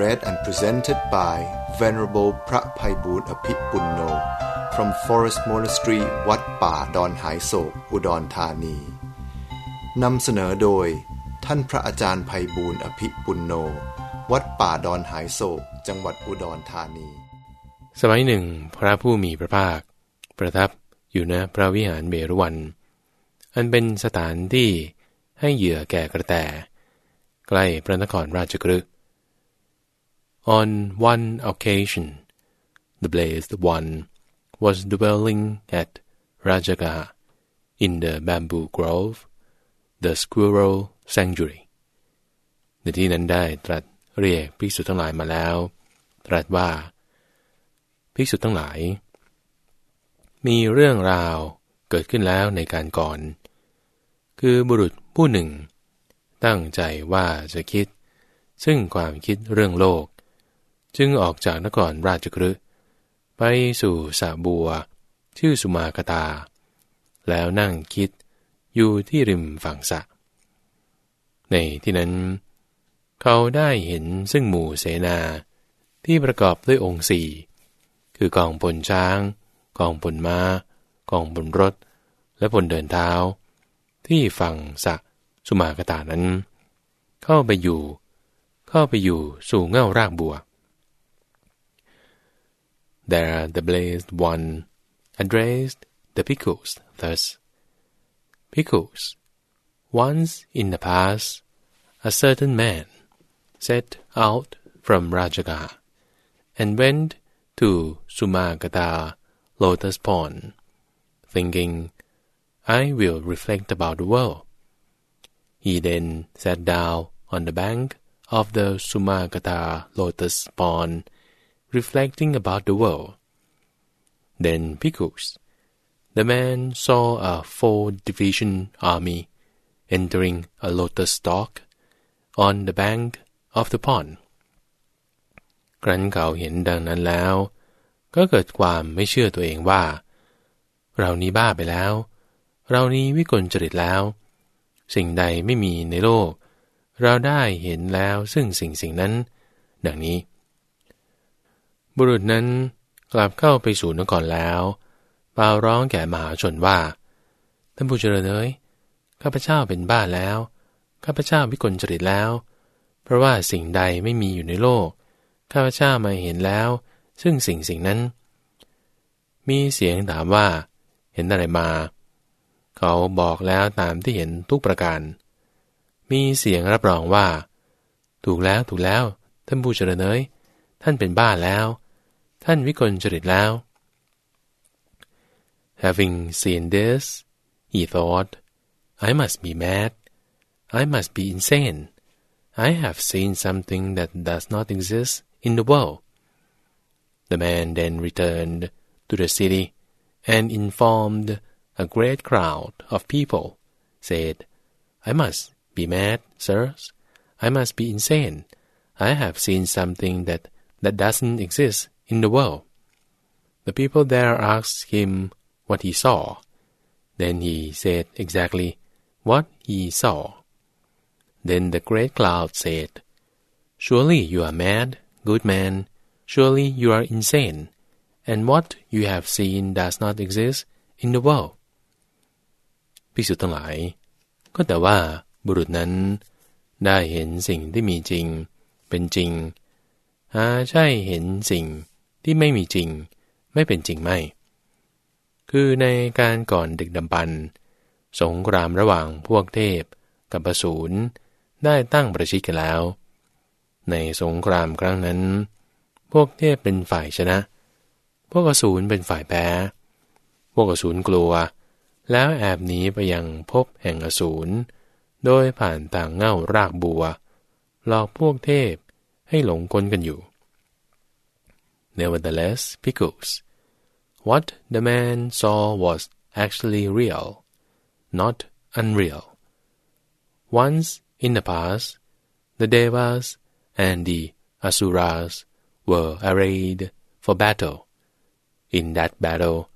read and presented by Venerable พระภัยบูรณ์อภิปุณโน from Forest Monastery วัดป่าดอนหายโศก อุดรธานี นำเสนอโดย ท่านพระอาจารย์ภัยบูรณ์อภิปุณโน วัดป่าดอนหายโศก จังหวัดอุดรธานี สมัยหนึ่ง พระผู้มีพระภาค ประทับอยู่ณพระวิหารเบรุวัน อันเป็นสถานที่ให้เหยื่อแก่กระแตใกล้พระนครราชกฤห์ On one occasion, the blessed one was dwelling at Rajagaha in the bamboo grove, the squirrel sanctuary. ในที่นั้นได้ตรัสเรียกภิกษุทั้งหลายมาแล้ว ตรัสว่า ภิกษุทั้งหลาย มีเรื่องราวเกิดขึ้นแล้วในการก่อน คือบุรุษผู้หนึ่ง ตั้งใจว่าจะคิด ซึ่งความคิดเรื่องโลก จึงออกจากนครราชกฤห์ไปสู่สาบัว ชื่อสุมาคตา แล้วนั่งคิดอยู่ที่ริมฝั่งสะ ในที่นั้น เขาได้เห็นซึ่งหมู่เสนาที่ประกอบด้วยองค์สี่คือกองพลช้าง กองพลมา้า กองพลรถ และพลเดินเท้า ที่ฝั่งสะสุมาคตานั้น เข้าไปอยู่ เข้าไปอยู่สู่เง่ารากบัว There the blessed one addressed the pickles thus: Pickles, once in the past, a certain man set out from Rajagaha and went to Sumagata lotus pond, thinking, I will reflect about the world. He then sat down on the bank of the Sumagata lotus pond reflecting about the world. Then Pickles, the man saw a four-division army entering a lotus stalk on the bank of the pond. ครั้นเขาเห็นดังนั้นแล้ว ก็เกิดความไม่เชื่อตัวเองว่า เรานี้บ้าไปแล้ว เรานี้วิกลจริตแล้ว สิ่งใดไม่มีในโลก เราได้เห็นแล้วซึ่งสิ่งสิ่งนั้น ดังนี้ บุรุษนั้นกลับเข้าไปสู่นครแล้วเป่าร้องแก่มหาชนว่า ท่านผู้เจริญเอ๋ยข้าพเจ้าเป็นบ้าแล้ว ข้าพเจ้าวิกลจริตแล้ว เพราะว่าสิ่งใดไม่มีอยู่ในโลก ข้าพเจ้ามาเห็นแล้ว ซึ่งสิ่งสิ่งนั้น มีเสียงถามว่า เห็นอะไรมา เขาบอกแล้วตามที่เห็นทุกประการ มีเสียงรับรองว่า ถูกแล้วถูกแล้ว ท่านผู้เจริญเอ๋ยท่านเป็นบ้าแล้ว ท่านวิกลจริตแล้ว Having seen this, he thought, I must be mad. I must be insane. I have seen something that does not exist in the world. The man then returned to the city and informed a great crowd of people, said, I must be mad, sirs. I must be insane. I have seen something that, that doesn't exist in the world. The people there asked him what he saw. Then he said exactly what he saw. Then the great cloud said, Surely you are mad, good man. Surely you are insane. And what you have seen does not exist in the world. ภิกษุทั้งหลาย ก็แต่ว่าบุรุษนั้น ได้เห็นสิ่งที่มีจริง เป็นจริง หาใช่เห็นสิ่ง ที่ไม่มีจริง ไม่เป็นจริงไม่ คือในการก่อนดึกดำบรรสงครามระหว่างพวกเทพกับอสูรได้ตั้งประชิดกันแล้ว ในสงครามครั้งนั้น พวกเทพเป็นฝ่ายชนะ พวกอสูรเป็นฝ่ายแพ้ พวกอสูรกลัว แล้วแอบหนีไปยังพบแห่งอสูร โดยผ่านต่างเง่ารากบัวหลอกพวกเทพให้หลงกลกันอยู่ nevertheless pickles. What the man saw was actually real, not unreal. Once in the past, the Devas and the Asuras were arrayed for battle. In that battle,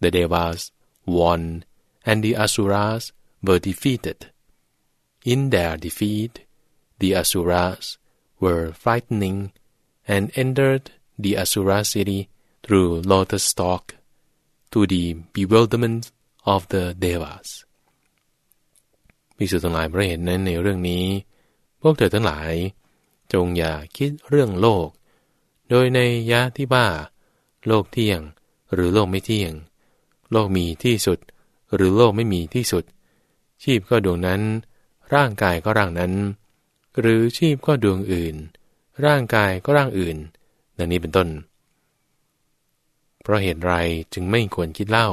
the Devas won and the Asuras were defeated. In their defeat, the Asuras were frightening and entered the Asura city through lotus stalk to the bewilderment of the devas พิสุทั้งหลายพระเห็นนั้นในเรื่องนี้ พวกเธอทั้งหลาย จงอย่าคิดเรื่องโลก โดยในยะที่ว่า โลกเที่ยง หรือโลกไม่เที่ยง โลกมีที่สุด หรือโลกไม่มีที่สุด ชีพก็ดวงนั้น ร่างกายก็ร่างนั้น หรือชีพก็ดวงอื่น ร่างกายก็ร่างอื่น ดังนี้เป็นต้น เพราะเหตุไรจึงไม่ควรคิดเล่า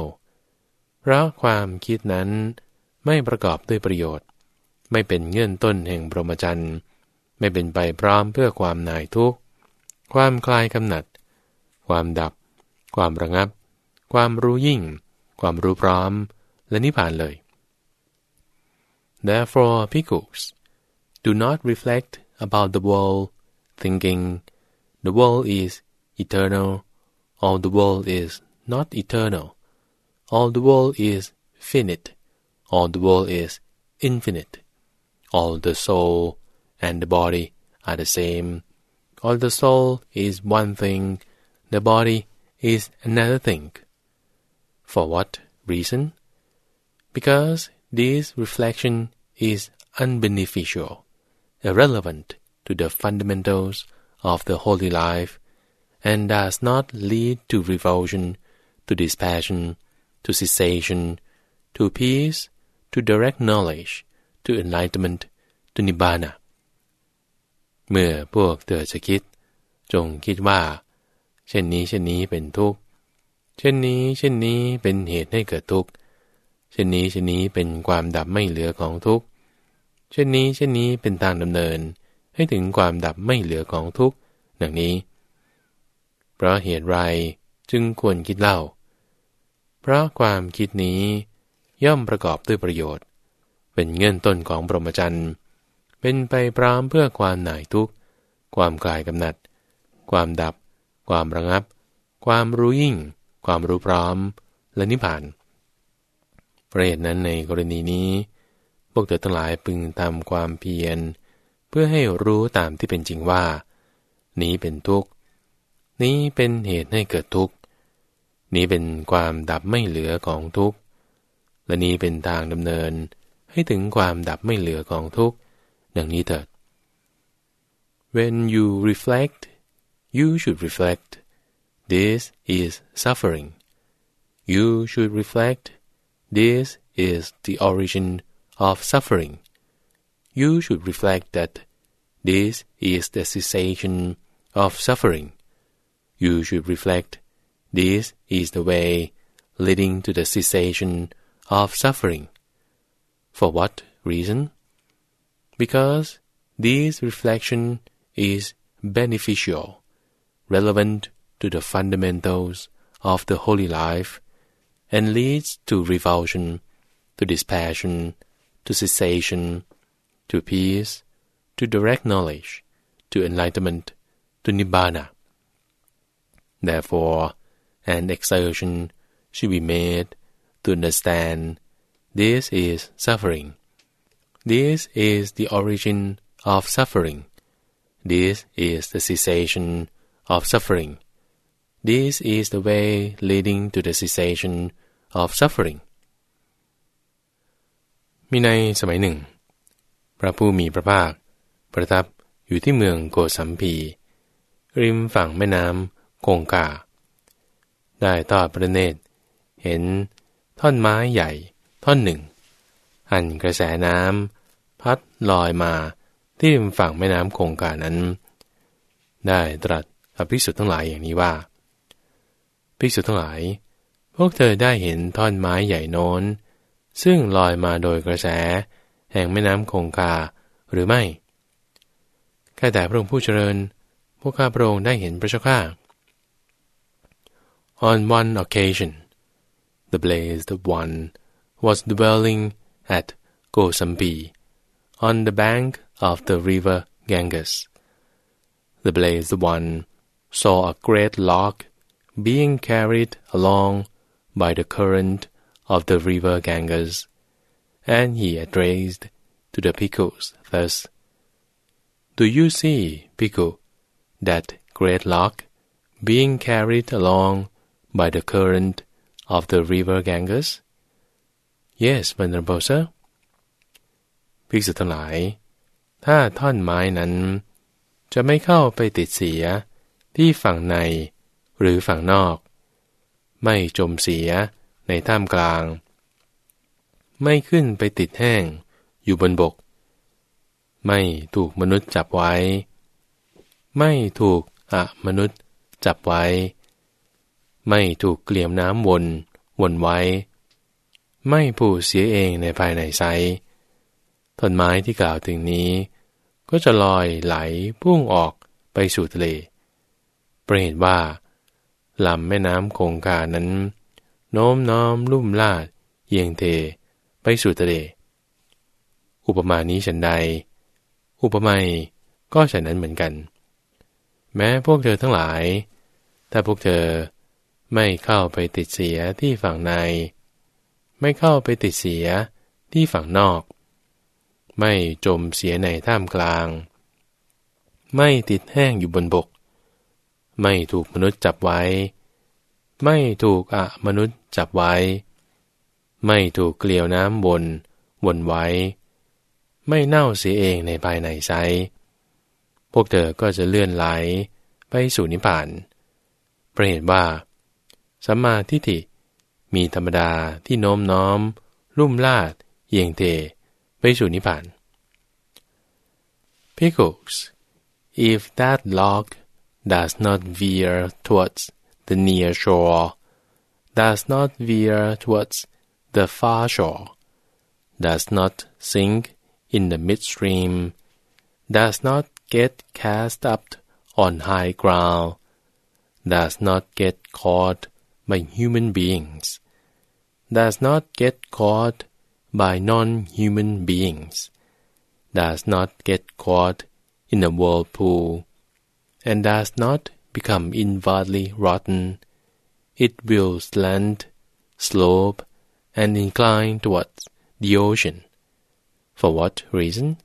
เพราะความคิดนั้นไม่ประกอบด้วยประโยชน์ ไม่เป็นเงื่อนต้นแห่งพรหมจรรย์ไม่เป็นไปพร้อมเพื่อความนายทุกข์ ความคลายกำหนัด ความดับ ความระงับ ความรู้ยิ่ง ความรู้พร้อม และนิพพานเลย Therefore, pickles, do not reflect about the world, thinking the world is eternal All the world is not eternal. All the world is finite. All the world is infinite. All the soul and the body are the same. All the soul is one thing. The body is another thing. For what reason? Because this reflection is unbeneficial, irrelevant to the fundamentals of the holy life and does not lead to revulsion, to dispassion, to cessation, to peace, to direct knowledge, to enlightenment, to nibbana เมื่อพวกเธอจะคิด จงคิดว่า เช่นนี้เช่นนี้เป็นทุกข์ เช่นนี้เช่นนี้เป็นเหตุให้เกิดทุกข์ เช่นนี้เช่นนี้เป็นความดับไม่เหลือของทุกข์ เช่นนี้เช่นนี้เป็นทางดำเนิน ให้ถึงความดับไม่เหลือของทุกข์ดังนี้ เพราะเหตุไรจึงควรคิดเล่า เพราะความคิดนี้ย่อมประกอบด้วยประโยชน์ เป็นเงื่อนต้นของปรมจันทร์ เป็นไปพร้อมเพื่อความหน่ายทุกข์ ความกลายกำหนัด ความดับ ความระงับ ความรู้ยิ่ง ความรู้พร้อม และนิพพานประเหตุนั้นในกรณีนี้ พวกเธอทั้งหลายพึงทำความเพียร เพื่อให้รู้ตามที่เป็นจริงว่า นี้เป็นทุกข์ นี้เป็นเหตุให้เกิดทุกข์ นี้เป็นความดับไม่เหลือของทุกข์ และนี้เป็นทางดำเนินให้ถึงความดับไม่เหลือของทุกข์ดังนี้เถิด When you reflect you should reflect this is suffering you should reflect this is the origin of suffering you should reflect that this is the cessation of suffering you should reflect this is the way leading to the cessation of suffering. For what reason? Because this reflection is beneficial, relevant to the fundamentals of the holy life, and leads to revulsion, to dispassion, to cessation, to peace, to direct knowledge, to enlightenment, to nibbana. Therefore, an exertion should be made to understand this is suffering. This is the origin of suffering. This is the cessation of suffering. This is the way leading to the cessation of suffering. มีในสมัยหนึ่ง พระผู้มีพระภาค ประทับอยู่ที่เมืองโกสัมพี ริมฝั่งแม่น้ำคงกา ได้ทอดพระเนตร เห็นท่อนไม้ใหญ่ท่อนหนึ่งหันกระแสน้ำพัดลอยมาที่ริมฝั่งแม่น้ำคงกานั้น ได้ตรัสกับภิกษุทั้งหลายอย่างนี้ว่าภิกษุทั้งหลาย พวกเธอได้เห็นท่อนไม้ใหญ่โน้น ซึ่งลอยมาโดยกระแส แห่งแม่น้ำคงคาหรือไม่แค่แต่พระองค์ผู้เจริญ พวกข้าพระองค์ได้เห็นพระเจ้าข้า On one occasion, the blessed one was dwelling at Gosambi, on the bank of the river Ganges. The blessed one saw a great log being carried along by the current of the river Ganges, and he addressed to the bhikkhus thus: Do you see, bhikkhu, that great log being carried along by the current of the river Ganges? Yes, venerable sir. ภิกษุทั้งหลาย ถ้าท่อนไม้นั้น จะไม่เข้าไปติดเสียที่ฝั่งในหรือฝั่งนอก ไม่จมเสียในท่ามกลาง ไม่ขึ้นไปติดแห้ง อยู่บนบก ไม่ถูกมนุษย์จับไว้ ไม่ถูกอะมนุษย์จับไว้ ไม่ถูกเกลี่ยมน้ำวนวนไว้ ไม่ผูเสียเองในภายในไซต้นไม้ที่กล่าวถึงนี้ ก็จะลอยไหลพุ่งออกไปสู่ทะเลเปรตว่าลำแม่น้ำคงคานั้น โน้มน้อมลุ่มลาด เยียงเท ไปสู่ทะเล อุปมานี้ฉันใด อุปไมยก็ฉันนั้นเหมือนกัน แม้พวกเธอทั้งหลาย ถ้าพวกเธอไม่เข้าไปติดเสียที่ฝั่งใน ไม่เข้าไปติดเสียที่ฝั่งนอก ไม่จมเสียในท่ามกลาง ไม่ติดแห้งอยู่บนบก ไม่ถูกมนุษย์จับไว้ ไม่ถูกอะมนุษย์จับไว้ ไม่ถูกเกลียวน้ำวนวนไว้ ไม่เน่าเสียเองในภายในไซพวกเธอก็จะเลื่อนไหลไปสู่นิพพานประเหตุว่า สัมมาทิฏฐิมีธรรมดาที่โน้มน้อมลุ่มลาดเยียงเทไปสู่นิพพาน Pickles if that log does not veer towards the near shore does not veer towards the far shore does not sink in the midstream does not get cast up on high ground does not get caught by human beings, does not get caught by non-human beings, does not get caught in a whirlpool, and does not become inwardly rotten, it will slant, slope, and incline towards the ocean. For what reason?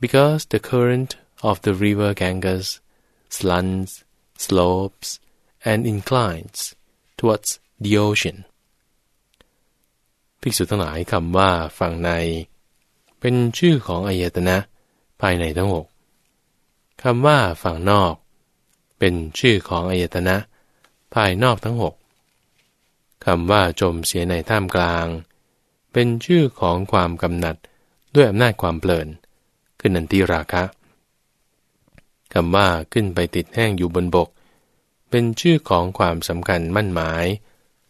Because the current of the river Ganges slants, slopes, and inclines towards the ocean ภิกษุทั้งหลายคำว่าฝั่งใน เป็นชื่อของอายตนะ ภายในทั้งหกคำว่าฝั่งนอก เป็นชื่อของอายตนะ ภายนอกทั้งหก คำว่าจมเสียในท่ามกลาง เป็นชื่อของความกำหนัดด้วยอำนาจความเปลินคือนันติราคะคำว่าขึ้นไปติดแห้งอยู่บนบก เป็นชื่อของความสำคัญมั่นหมาย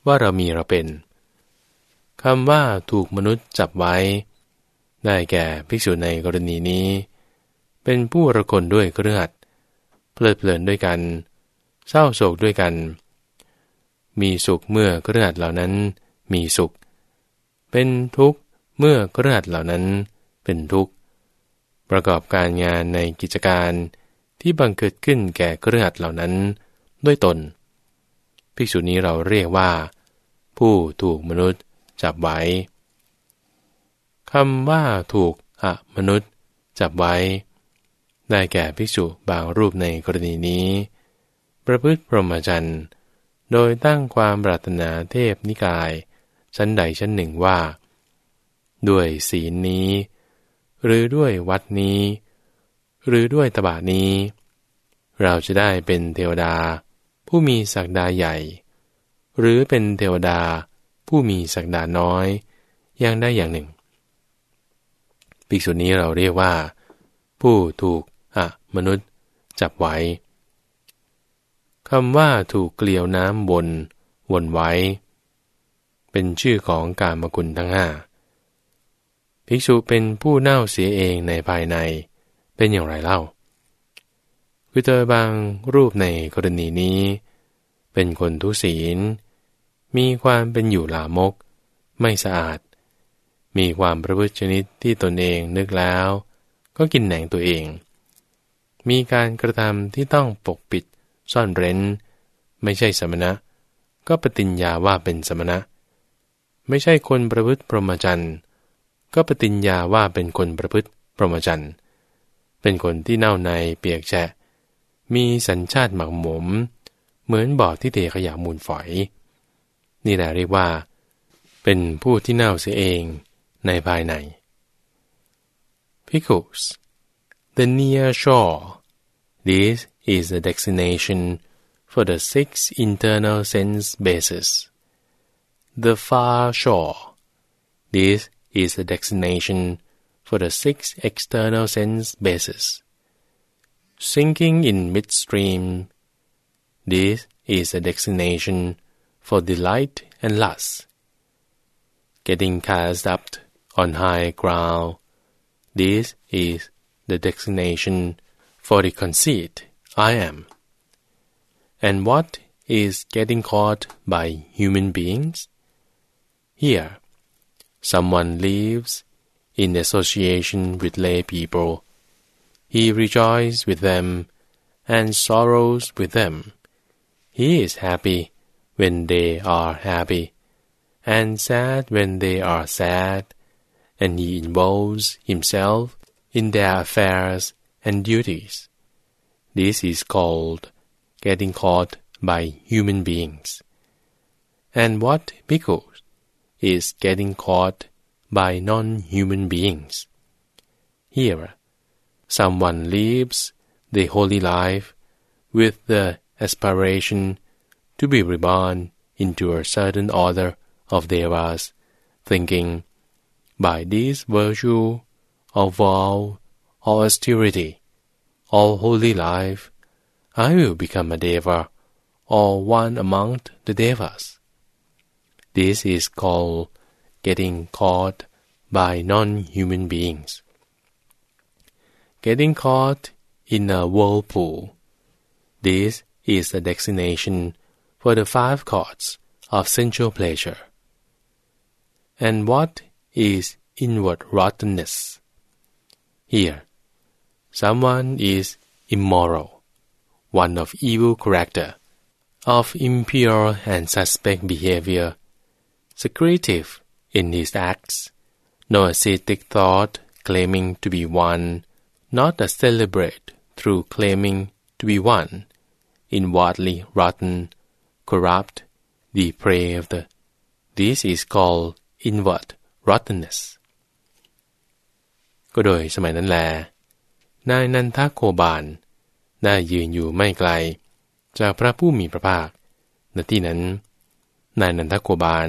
ว่าเรามีเราเป็นคำว่าถูกมนุษย์จับไว้ ได้แก่ภิกษุในกรณีนี้ เป็นผู้ระคนด้วยเครือัดเพลิดเพลินด้วยกัน เศร้าโศกด้วยกัน มีสุขเมื่อเครือขัดเหล่านั้น มีสุข เป็นทุกข์เมื่อเครือขัดเหล่านั้น เป็นทุกข์ ประกอบการงานในกิจการที่บังเกิดขึ้นแก่เครือขัดเหล่านั้น ด้วยตน ภิกษุนี้เราเรียกว่า ผู้ถูกมนุษย์จับไว้คำว่าถูกอะมนุษย์จับไว้ ได้แก่ภิกษุบางรูปในกรณีนี้ ประพฤติพรหมจรรย์ โดยตั้งความปรารถนาเทพนิกาย ชั้นใดชั้นหนึ่งว่า ด้วยศีลนี้ หรือด้วยวัดนี้ หรือด้วยตบะนี้ เราจะได้เป็นเทวดา ผู้มีศักดาใหญ่ หรือเป็นเทวดา ผู้มีศักดาน้อยอย่างได้อย่างหนึ่งภิกษุนี้เราเรียกว่า ผู้ถูกอะมนุษย์จับไว้ คำว่าถูกเกลียวน้ำวนวนไว้ เป็นชื่อของการมกุลทั้งห้าภิกษุเป็นผู้เน่าเสียเองในภายในเป็นอย่างไรเล่า คือเจอบางรูปในกรณีนี้ เป็นคนทุศีล มีความเป็นอยู่หลามก ไม่สะอาด มีความประพฤติชนิดที่ตนเองนึกแล้ว ก็กินแหนงตัวเอง มีการกระทำที่ต้องปกปิด ซ่อนเร้น ไม่ใช่สมณะ ก็ปฏิญญาว่าเป็นสมณะ ไม่ใช่คนประพฤติพรหมจรรย์ก็ปฏิญญาว่าเป็นคนประพฤติพรหมจรรย์เป็นคนที่เน่าในเปียกแฉะ มีสัญชาติหมักหมม เหมือนบ่อที่เทขยะมูลฝอย นี่แหละเรียกว่า เป็นผู้ที่เน่าเสียเองในภายใน Pickles the near shore this is the destination for the six internal sense bases. The far shore. This is the destination for the six external sense bases. Sinking in midstream, this is a destination for delight and lust. Getting cast up on high ground, this is the destination for the conceit I am. And what is getting caught by human beings? Here, someone lives in association with lay people. He rejoices with them and sorrows with them. He is happy when they are happy, and sad when they are sad, and he involves himself in their affairs and duties. This is called getting caught by human beings. And what because is getting caught by non-human beings. Here, someone lives the holy life with the aspiration to be reborn into a certain order of devas, thinking, by this virtue of vow or austerity or holy life, I will become a deva or one among the devas. This is called getting caught by non-human beings. Getting caught in a whirlpool. This is the destination for the five courts of sensual pleasure. And what is inward rottenness? Here, someone is immoral, one of evil character, of impure and suspect behavior, secretive in his acts, no ascetic thought claiming to be one, not a celebrate through claiming to be one, inwardly rotten, corrupt, depraved. This is called inward rottenness. ก็โดยสมัยนั้นแล นายนันทโคบาลได้ยืนอยู่ไม่ไกล จากพระผู้มีพระภาคณที่นั้น นายนันทโคบาล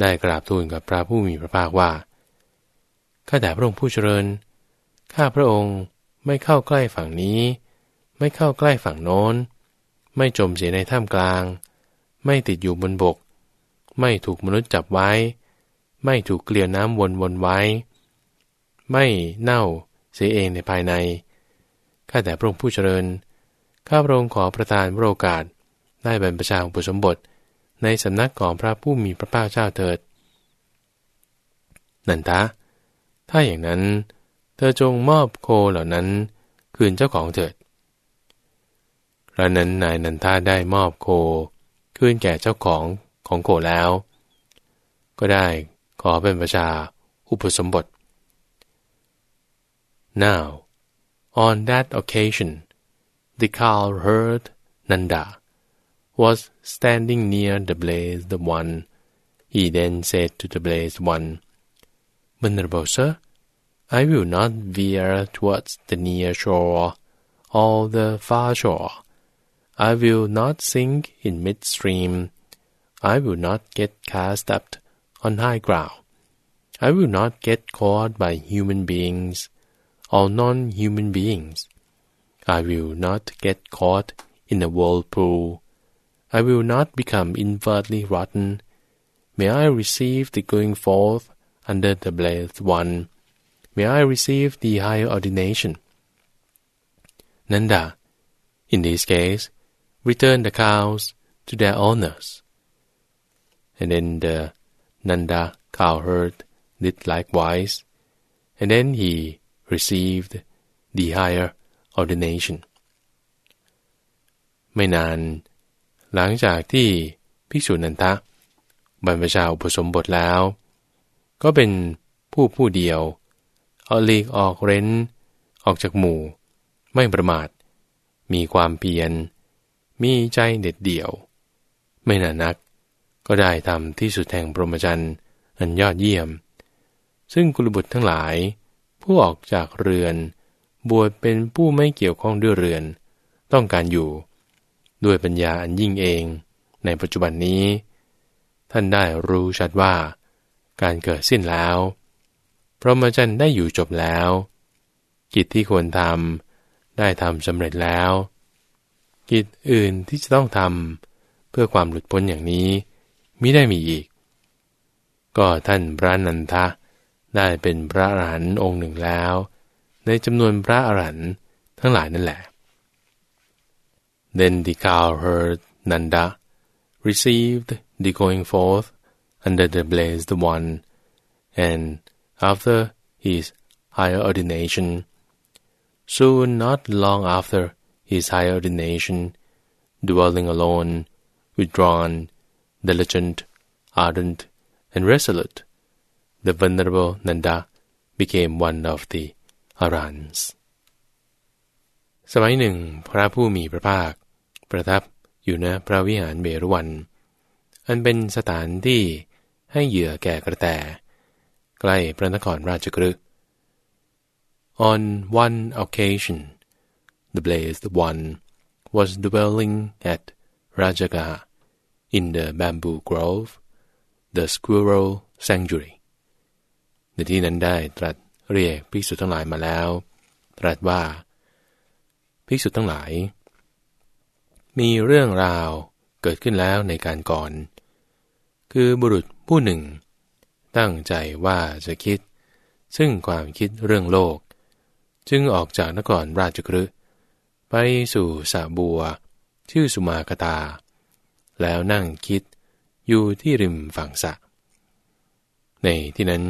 ได้กราบทูลกับพระผู้มีพระภาคว่า ข้าแต่พระองค์ผู้เจริญ ข้าพระองค์ไม่เข้าใกล้ฝั่งนี้ ไม่เข้าใกล้ฝั่งโน้น ไม่จมเสียในถ้ำกลาง ไม่ติดอยู่บนบก ไม่ถูกมนุษย์จับไว้ ไม่ถูกเกลียวน้ำวนวนไว้ ไม่เน่า เสียเองในภายใน ข้าแต่พระองค์ผู้เจริญ ข้าพระองค์ขอประทานโอกาส ได้บรรพชาอุปสมบท ในสำนักของพระผู้มีพระภาคเจ้าเถิด นันทะ ถ้าอย่างนั้น เธอจงมอบโคเหล่านั้น คืนเจ้าของเถิดครั้นั้นนายนันทาได้มอบโค คืนแก่เจ้าของของโคแล้ว ก็ได้ขอเป็นประชาอุปสมบท Now, on that occasion, the cowherd Nanda was standing near the blazed one. He then said to the blazed one, Venerable sir, I will not veer towards the near shore or the far shore. I will not sink in midstream. I will not get cast up on high ground. I will not get caught by human beings or non-human beings. I will not get caught in a whirlpool. I will not become inwardly rotten. May I receive the going forth under the blessed one. May I receive the higher ordination. Nanda, in this case, return the cows to their owners. And then the Nanda cowherd did likewise, and then he received the higher ordination. ไม่นาน หลังจากที่ภิกษุนันทะ บรรพชาอุปสมบทแล้ว ก็เป็นผู้ผู้เดียวเอาลีกออกเร้น ออกจากหมู่ ไม่ประมาท มีความเพียร มีใจเด็ดเดี่ยว ไม่นานัก ก็ได้ทำที่สุดแห่งพรหมจรรย์อันยอดเยี่ยม ซึ่งกุลบุตรทั้งหลาย ผู้ออกจากเรือน บวชเป็นผู้ไม่เกี่ยวข้องด้วยเรือน ต้องการอยู่ ด้วยปัญญาอันยิ่งเอง ในปัจจุบันนี้ ท่านได้รู้ชัดว่า การเกิดสิ้นแล้วพรหมจรรย์ได้อยู่จบแล้ว กิจที่ควรทำได้ทำสำเร็จแล้ว กิจอื่นที่จะต้องทำเพื่อความหลุดพ้นอย่างนี้มิได้มีอีก ก็ท่านพระนันทะ ได้เป็นพระอรหันต์องค์หนึ่งแล้ว ในจำนวนพระอรหันต์ทั้งหลายนั่นแหละ Then the cowherd Nanda received the going forth under the blessed one, and after his higher ordination, soon not long after his higher ordination, dwelling alone, withdrawn, diligent, ardent, and resolute, the venerable Nanda became one of the arahants. สมัยหนึ่ง พระผู้มีพระภาค ประทับอยู่ณพระวิหารเบรุวัน อันเป็นสถานที่ให้เหยื่อแก่กระแต ใกล้พระนครราชกฤห์ On one occasion, the blessed one was dwelling at Rajagaha in the bamboo grove, the squirrel sanctuary. ในที่นั้นได้ตรัสเรียกภิกษุทั้งหลายมาแล้ว ตรัสว่า ภิกษุทั้งหลาย มีเรื่องราวเกิดขึ้นแล้วในการก่อน คือบุรุษผู้หนึ่ง ตั้งใจว่าจะคิด ซึ่งความคิดเรื่องโลก จึงออกจากนครราชกฤห์ไปสู่สาบัว ชื่อสุมากตา แล้วนั่งคิดอยู่ที่ริมฝั่งสระในที่นั้น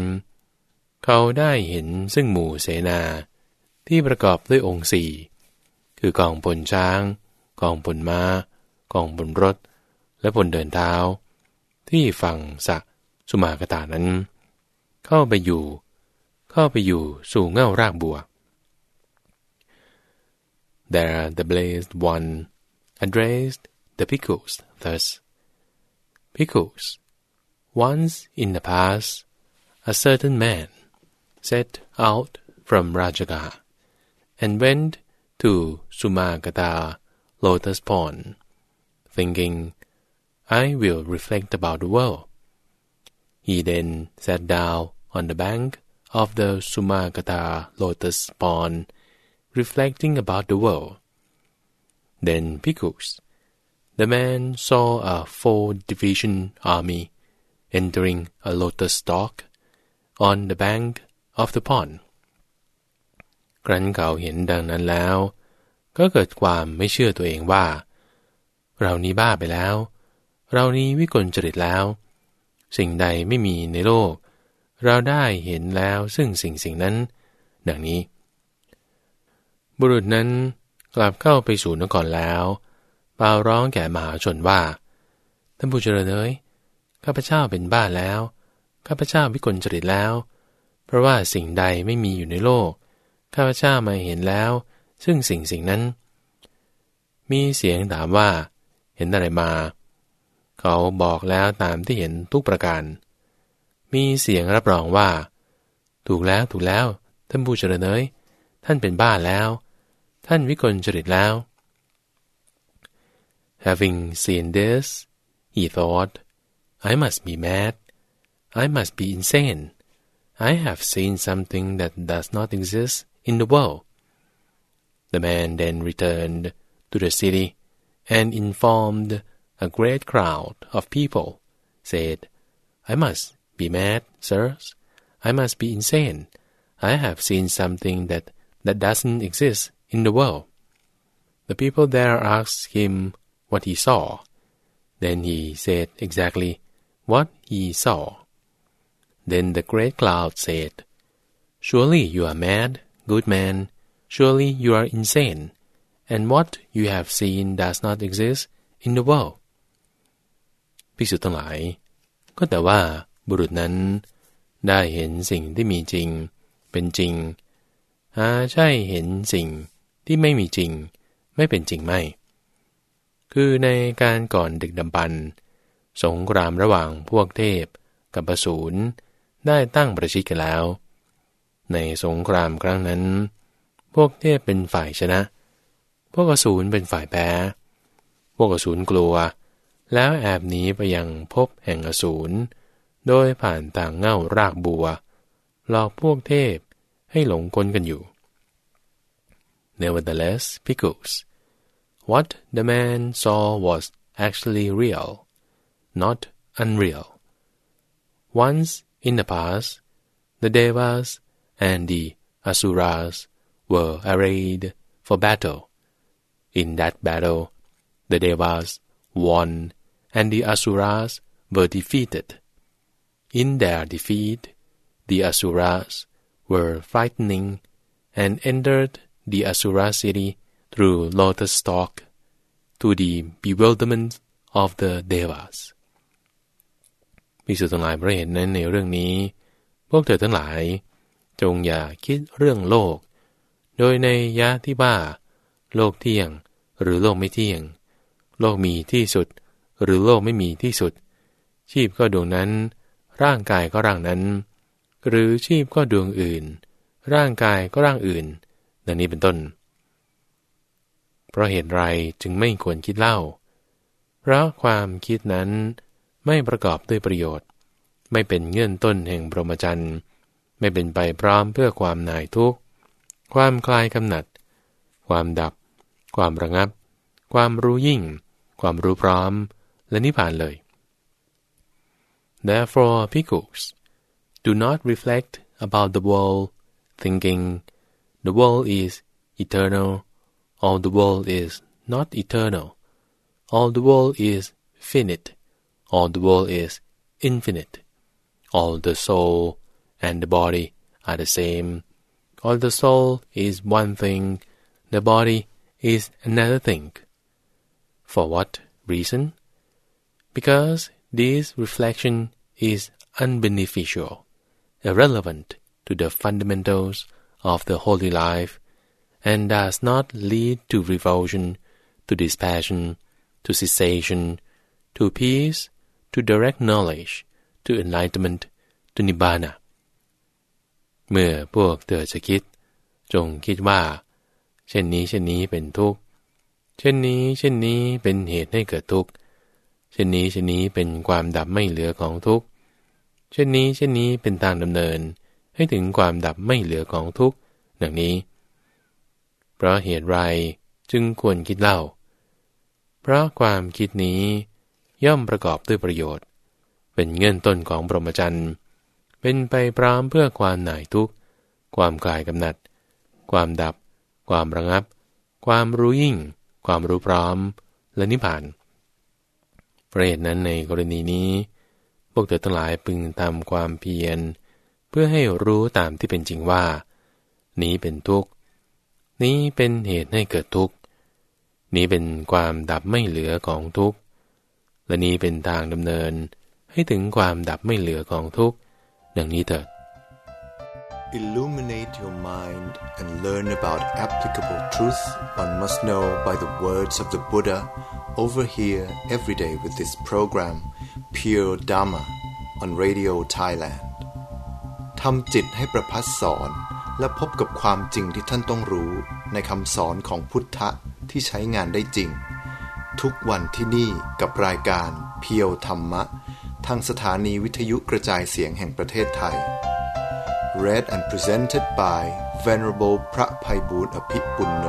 เขาได้เห็นซึ่งหมู่เสนา ที่ประกอบด้วยองค์สี่คือกองพลช้าง กองพลมา้า กองบนรถ และพลเดินเท้า ที่ฝั่งสะสุมากตานั้น เข้าไปอยู่ เข้าไปอยู่สู่เง่ารากบัว There the blessed one addressed the pickles thus: Pickles, once in the past, a certain man set out from Rajagaha and went to Sumagata lotus pond, thinking, I will reflect about the world. He then sat down on the bank of the Sumagata lotus pond, reflecting about the world. Then Pickles, the man saw a four-division army entering a lotus stalk on the bank of the pond. ครั้นเขาเห็นดังนั้นแล้ว ก็เกิดความไม่เชื่อตัวเองว่า เรานี้บ้าไปแล้ว เรานี้วิกลจริตแล้ว สิ่งใดไม่มีในโลก เราได้เห็นแล้วซึ่งสิ่งสิ่งนั้น ดังนี้ บุรุษนั้นกลับเข้าไปสู่นครแล้วเป่าร้องแก่มหาชนว่าท่านผู้เจริญเอ๋ยข้าพเจ้าเป็นบ้าแล้ว ข้าพเจ้าวิกลจริตแล้ว เพราะว่าสิ่งใดไม่มีอยู่ในโลก ข้าพเจ้ามาเห็นแล้ว ซึ่งสิ่งสิ่งนั้น มีเสียงถามว่า เห็นอะไรมา เขาบอกแล้วตามที่เห็นทุกประการ มีเสียงรับรองว่า ถูกแล้วถูกแล้ว ท่านผู้เจริญเอ๋ยท่านเป็นบ้าแล้ว ท่านวิกลจริตแล้ว Having seen this, he thought, I must be mad. I must be insane. I have seen something that does not exist in the world. The man then returned to the city and informed a great crowd of people, said, I must be mad, sirs. I must be insane. I have seen something that, that doesn't exist in the world. The people there asked him what he saw. Then he said exactly what he saw. Then the great cloud said, Surely you are mad, good man. Surely you are insane. And what you have seen does not exist in the world. ภิกษุทั้งหลาย ก็แต่ว่าบุรุษนั้น ได้เห็นสิ่งที่มีจริง เป็นจริงหาใช่เห็นสิ่งที่ไม่มีจริง ไม่เป็นจริงไม่ คือในการก่อนดึกดำบรรสงครามระหว่างพวกเทพ กับปสูร ได้ตั้งประชิดกันแล้ว ในสงครามครั้งนั้น พวกเทพเป็นฝ่ายชนะ พวกอสูรเป็นฝ่ายแพ้ พวกอสูรกลัว แล้วแอบหนีไปยังพบแห่งอสูร โดยผ่านต่างเง่ารากบัว หลอกพวกเทพให้หลงกลกันอยู่ Nevertheless, Pickles, what the man saw was actually real, not unreal. Once in the past, the Devas and the Asuras were arrayed for battle. In that battle, the Devas won and the Asuras were defeated. In their defeat, the Asuras were frightening and entered the Asura city through lotus stalk to the bewilderment of the Devas. ภิกษุทั้งหลายพระเห็นนั้นในเรื่องนี้ พวกเธอทั้งหลาย จงอย่าคิดเรื่องโลก โดยในยะที่ว่าโลกเที่ยง หรือโลกไม่เที่ยง โลกมีที่สุด หรือโลกไม่มีที่สุด ชีพก็ดวงนั้น ร่างกายก็ร่างนั้น หรือชีพก็ดวงอื่น ร่างกายก็ร่างอื่นดังนี้เป็นต้น เพราะเหตุไรจึงไม่ควรคิดเล่า เพราะความคิดนั้น ไม่ประกอบด้วยประโยชน์ ไม่เป็นเงื่อนต้นแห่งพรหมจรรย์ ไม่เป็นไปพร้อมเพื่อความน่ายทุกข์ ความคลายกำหนัด ความดับ ความระงับ ความรู้ยิ่ง ความรู้พร้อม และนิพพานเลย Therefore, pickles, do not reflect about the world, thinking the world is eternal, all the world is not eternal, all the world is finite. All the world is infinite. All the soul and the body are the same. All the soul is one thing, the body is another thing. For what reason? Because this reflection is unbeneficial, irrelevant to the fundamentals of the holy life, and does not lead to revulsion, to dispassion, to cessation, to peace, to direct knowledge to enlightenment to nibbana เมื่อพวกเธอจะคิด จงคิดว่า เช่นนี้เช่นนี้เป็นทุกข์ เช่นนี้เช่นนี้เป็นเหตุให้เกิดทุกข์ เช่นนี้เช่นนี้เป็นความดับไม่เหลือของทุกข์ เช่นนี้เช่นนี้เป็นทางดำเนิน ให้ถึงความดับไม่เหลือของทุกข์ดังนี้ เพราะเหตุไรจึงควรคิดเล่า เพราะความคิดนี้ ย่อมประกอบด้วยประโยชน์ เป็นเงื่อนต้นของปรมจรรย์ เป็นไปพร้อมเพื่อความหน่ายทุกข์ ความกลายกำหนัด ความดับ ความระงับ ความรู้ยิ่ง ความรู้พร้อม และนิพพานประเหตุนั้นในกรณีนี้ พวกเธอทั้งหลายพึงทำความเพียร เพื่อให้รู้ตามที่เป็นจริงว่า นี้เป็นทุกข์ นี้เป็นเหตุให้เกิดทุกข์ นี้เป็นความดับไม่เหลือของทุกข์ และนี้เป็นทางดำเนินให้ถึงความดับไม่เหลือของทุกข์ดังนี้เถิด Illuminate your mind and learn about applicable truth one must know by the words of the Buddha over here every day with this program Pure Dharma on Radio Thailand ทำจิตให้ประพัดสอนและพบกับความจริงที่ท่านต้องรู้ในคำสอนของพุทธะที่ใช้งานได้จริง ทุกวันที่นี่กับรายการเพียวธรรมะ ทางสถานีวิทยุกระจายเสียงแห่งประเทศไทย Read and presented by Venerable พระภัยบูรณ์อภิปุณโน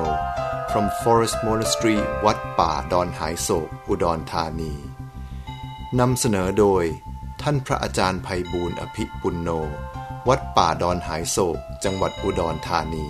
from Forest Monastery วัดป่าดอนหายโศก อุดรธานีนำเสนอโดย ท่านพระอาจารย์ภัยบูรณ์อภิปุณโน วัดป่าดอนหายโศก จังหวัดอุดรธานี